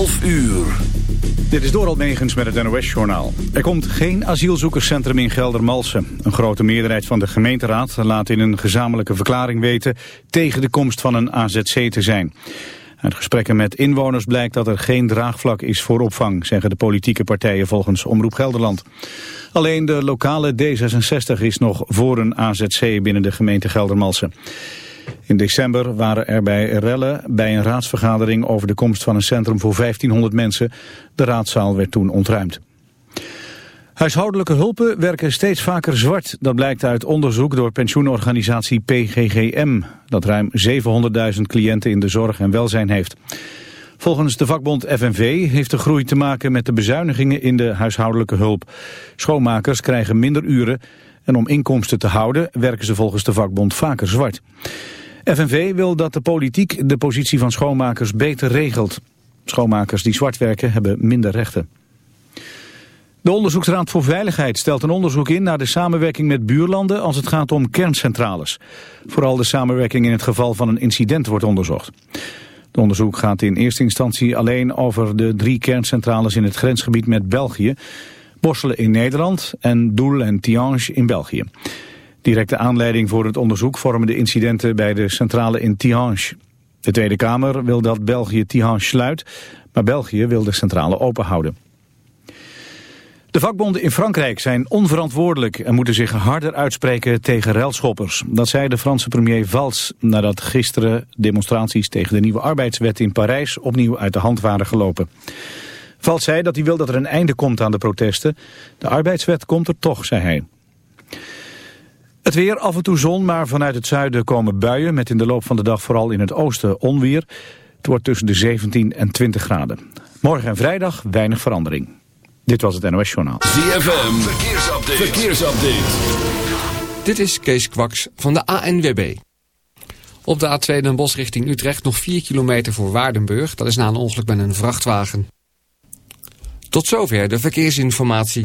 12 uur. Dit is Dorald Megens met het NOS-journaal. Er komt geen asielzoekerscentrum in Geldermalsen. Een grote meerderheid van de gemeenteraad laat in een gezamenlijke verklaring weten... tegen de komst van een AZC te zijn. Uit gesprekken met inwoners blijkt dat er geen draagvlak is voor opvang... zeggen de politieke partijen volgens Omroep Gelderland. Alleen de lokale D66 is nog voor een AZC binnen de gemeente Geldermalsen. In december waren er bij rellen bij een raadsvergadering over de komst van een centrum voor 1500 mensen. De raadzaal werd toen ontruimd. Huishoudelijke hulpen werken steeds vaker zwart. Dat blijkt uit onderzoek door pensioenorganisatie PGGM... dat ruim 700.000 cliënten in de zorg en welzijn heeft. Volgens de vakbond FNV heeft de groei te maken met de bezuinigingen in de huishoudelijke hulp. Schoonmakers krijgen minder uren en om inkomsten te houden werken ze volgens de vakbond vaker zwart. FNV wil dat de politiek de positie van schoonmakers beter regelt. Schoonmakers die zwart werken hebben minder rechten. De Onderzoeksraad voor Veiligheid stelt een onderzoek in naar de samenwerking met buurlanden als het gaat om kerncentrales. Vooral de samenwerking in het geval van een incident wordt onderzocht. Het onderzoek gaat in eerste instantie alleen over de drie kerncentrales in het grensgebied met België. Borselen in Nederland en Doel en Tiange in België. Directe aanleiding voor het onderzoek vormen de incidenten bij de centrale in Tihange. De Tweede Kamer wil dat België Tihange sluit, maar België wil de centrale open houden. De vakbonden in Frankrijk zijn onverantwoordelijk en moeten zich harder uitspreken tegen relschoppers. Dat zei de Franse premier Valls nadat gisteren demonstraties tegen de nieuwe arbeidswet in Parijs opnieuw uit de hand waren gelopen. Valls zei dat hij wil dat er een einde komt aan de protesten. De arbeidswet komt er toch, zei hij. Het weer, af en toe zon, maar vanuit het zuiden komen buien... met in de loop van de dag vooral in het oosten onweer. Het wordt tussen de 17 en 20 graden. Morgen en vrijdag weinig verandering. Dit was het NOS Journaal. ZFM, verkeersupdate. verkeersupdate. Dit is Kees Kwaks van de ANWB. Op de A2 Den Bosch richting Utrecht nog 4 kilometer voor Waardenburg. Dat is na een ongeluk met een vrachtwagen. Tot zover de verkeersinformatie.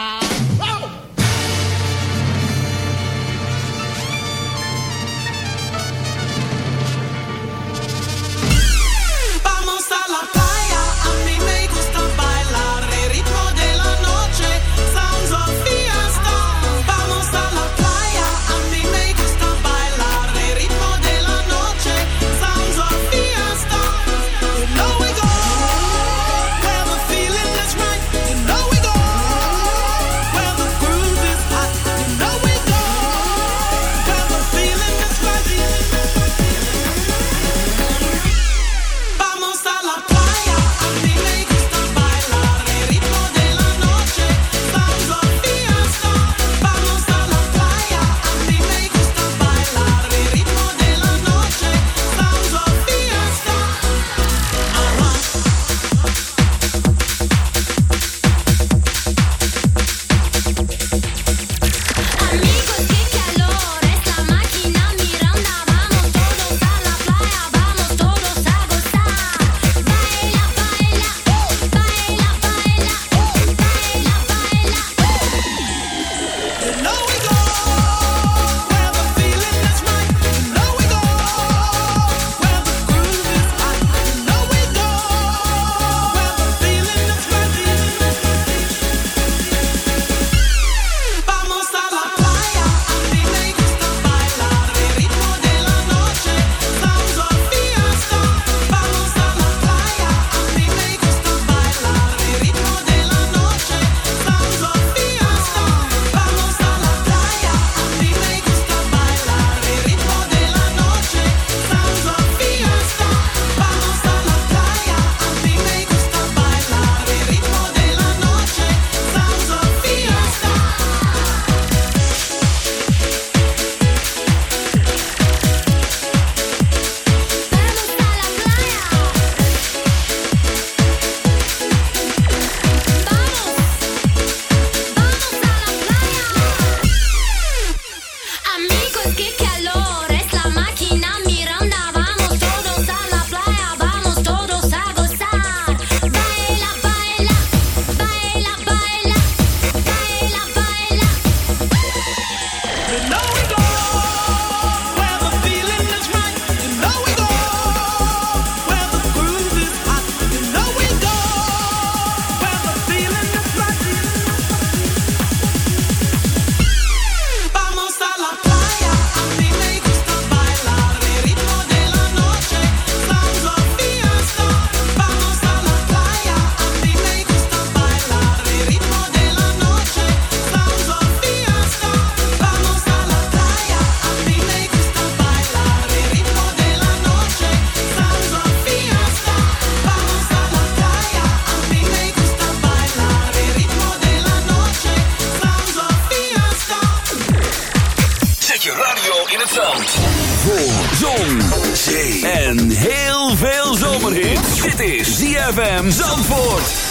ZFM.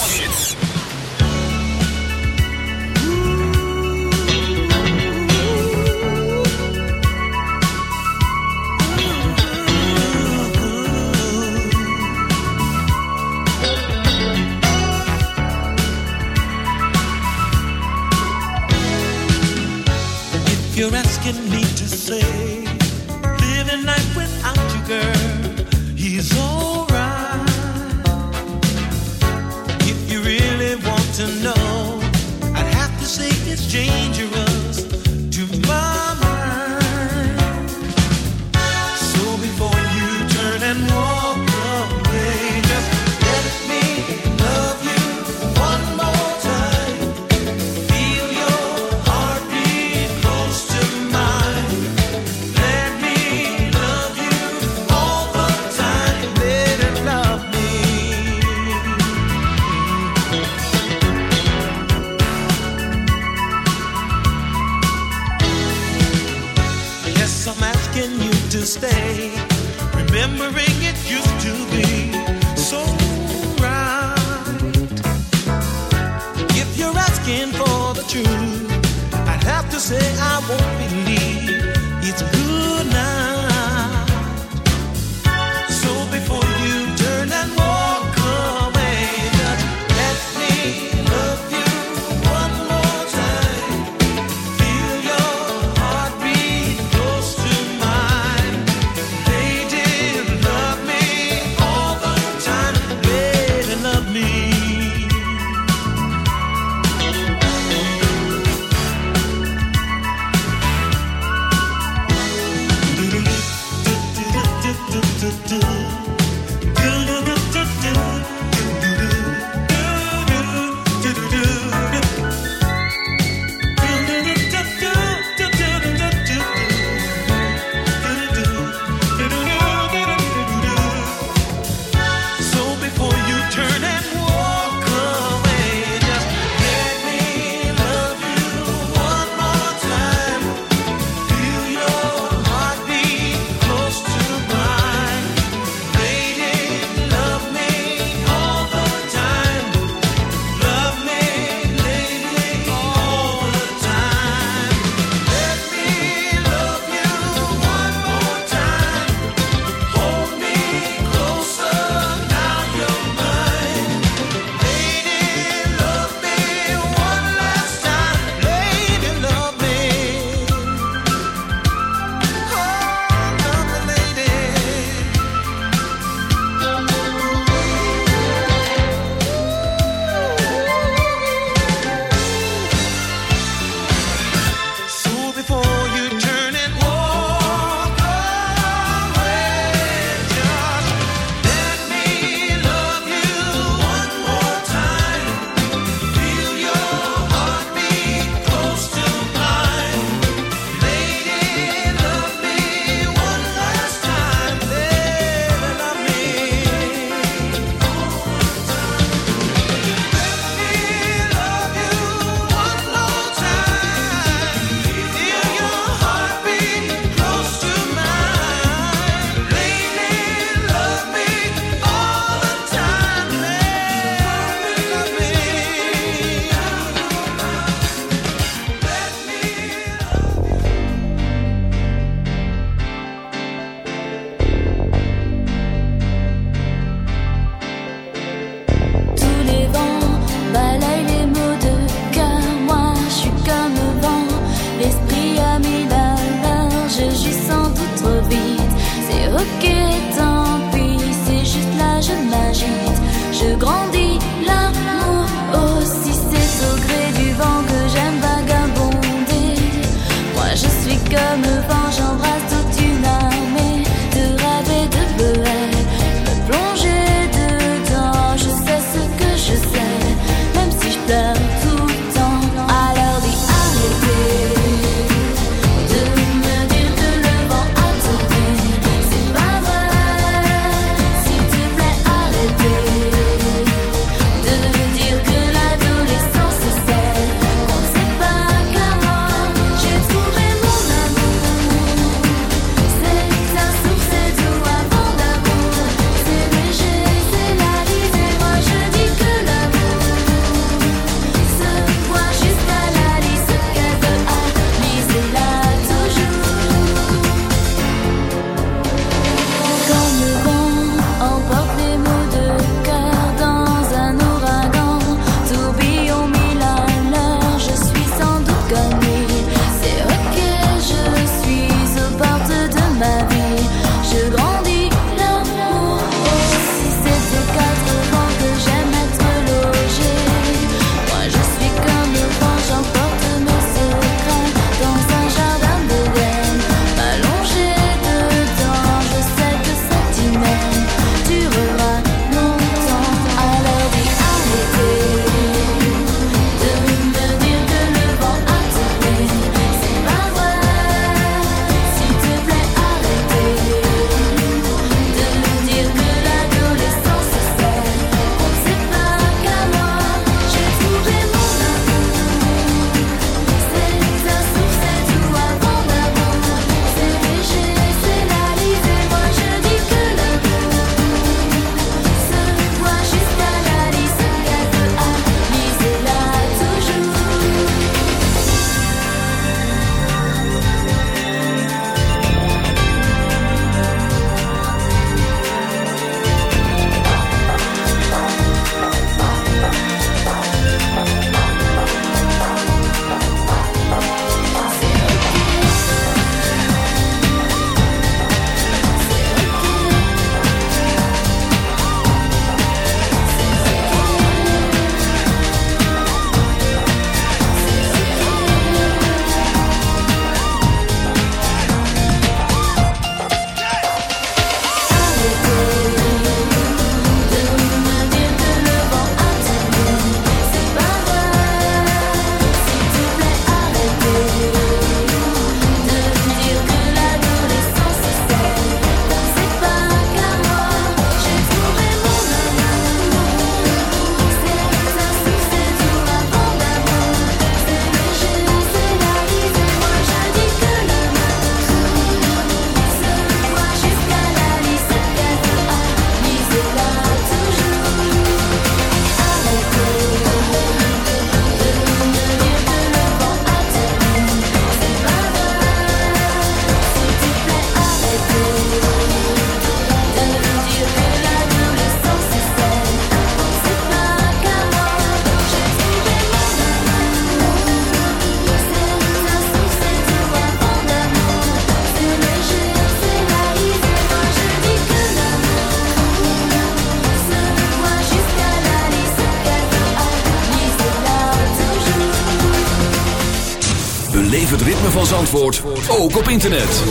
Zandvoort ook op internet.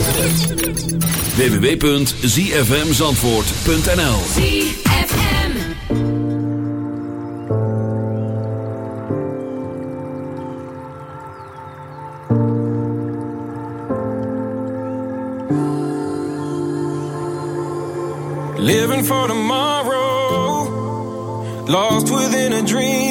www.zfmzandvoort.nl ZFM Living for tomorrow. Lost within a dream.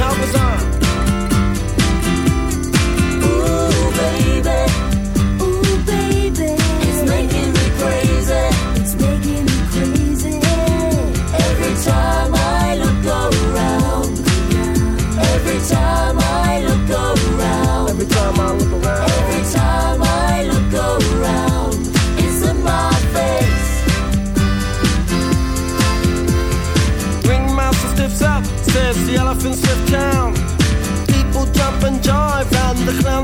I was on.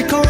you call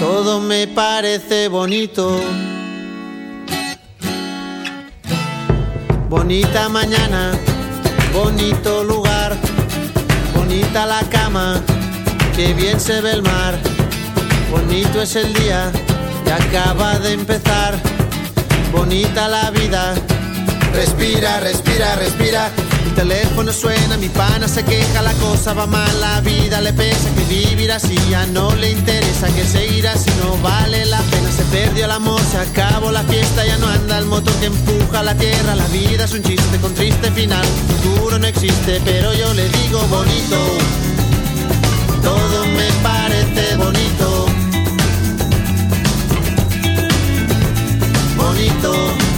todo me parece bonito. Bonita mañana, bonito lugar, bonita la cama, que bien se ve el mar. Bonito es el día que acaba de empezar, bonita la vida. Respira, respira, respira. Mi teléfono suena, mi pana se queja, la cosa va mal, la vida le pesa, así ya no le interesa, que seguir así no vale la pena. Se perdió el amor, se acabó la fiesta, ya no anda el motor que empuja la tierra. La vida es un chiste con triste final, futuro no existe, pero yo le digo bonito. Todo me parece bonito. Bonito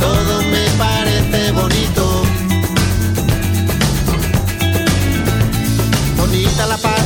todo me parece bonito. Bonita la paz,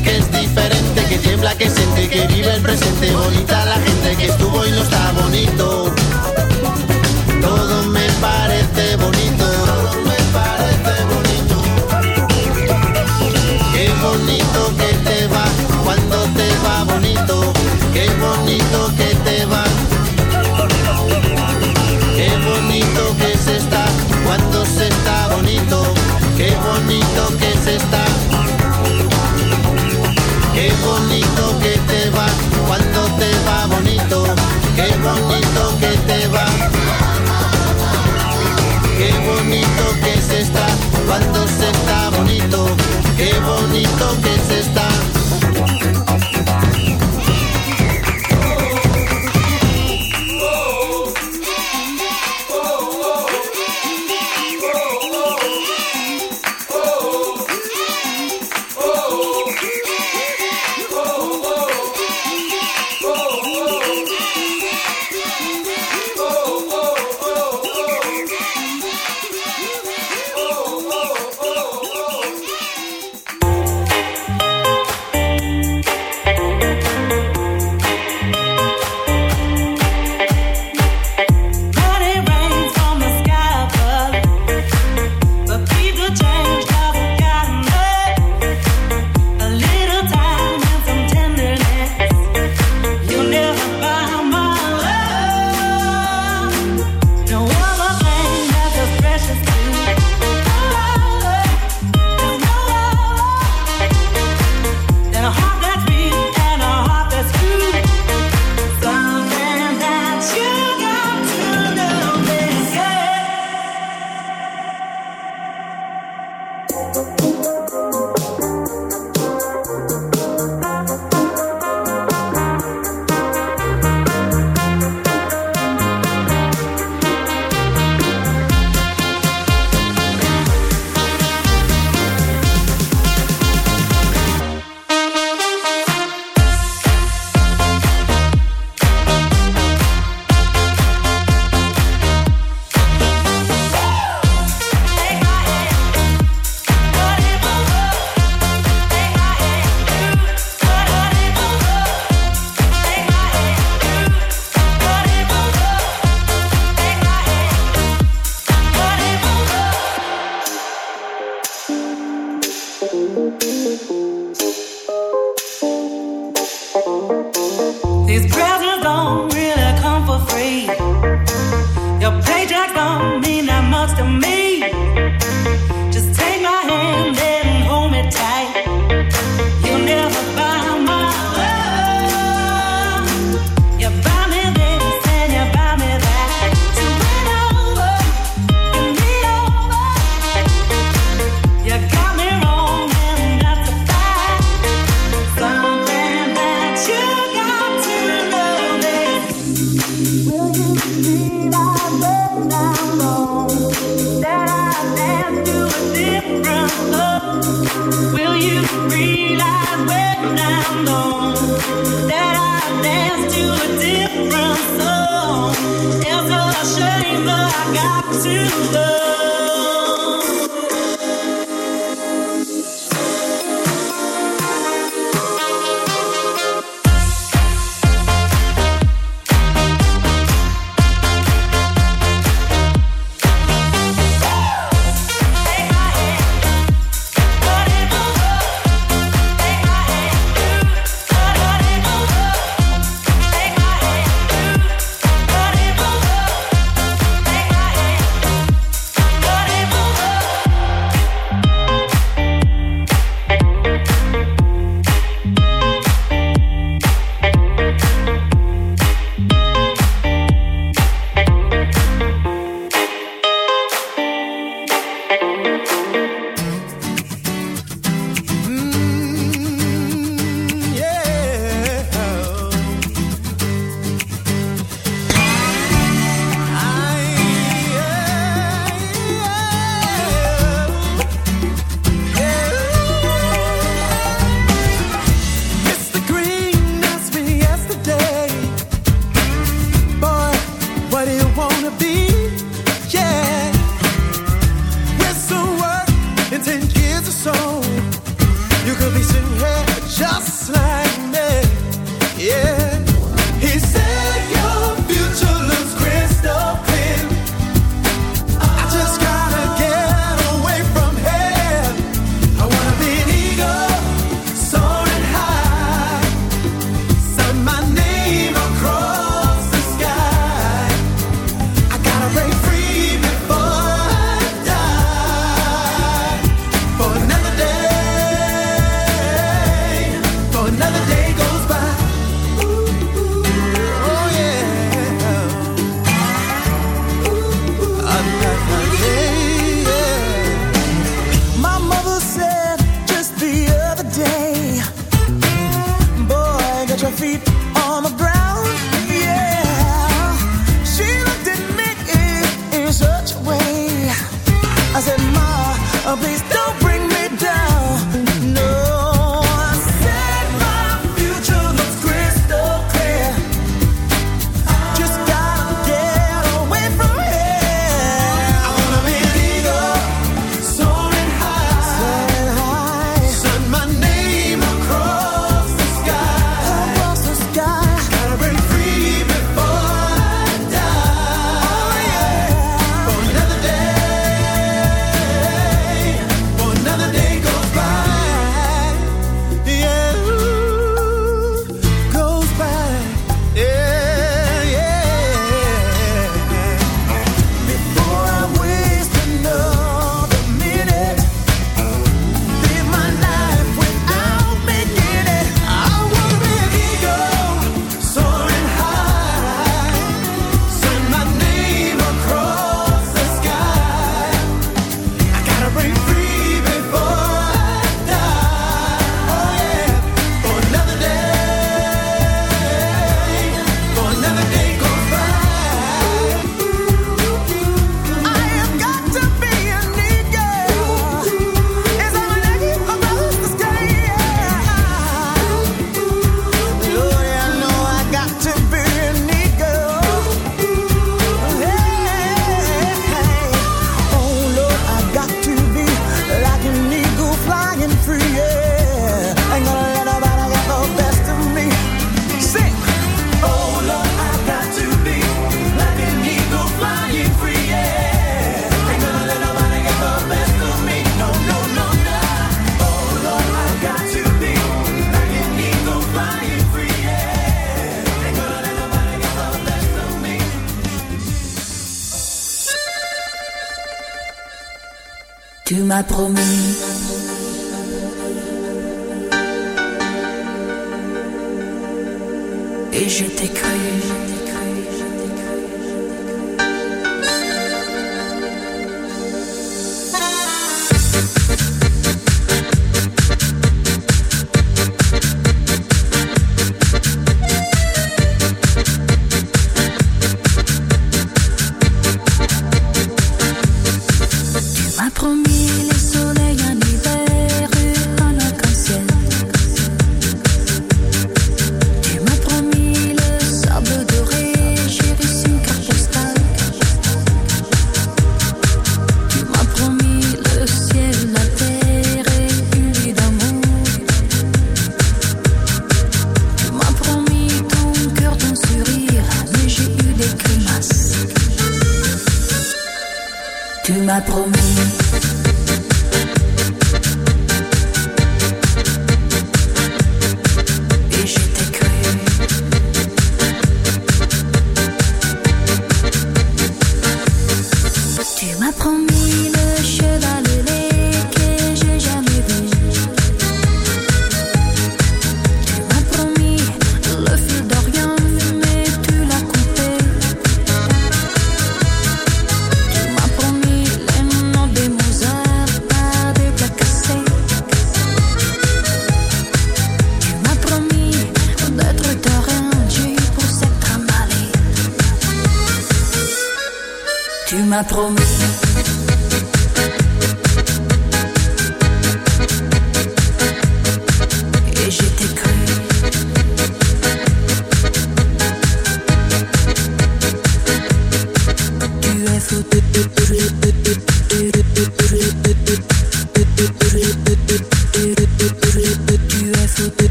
siente, que vive el presente. Bonita la gente que estuvo y no está bonito.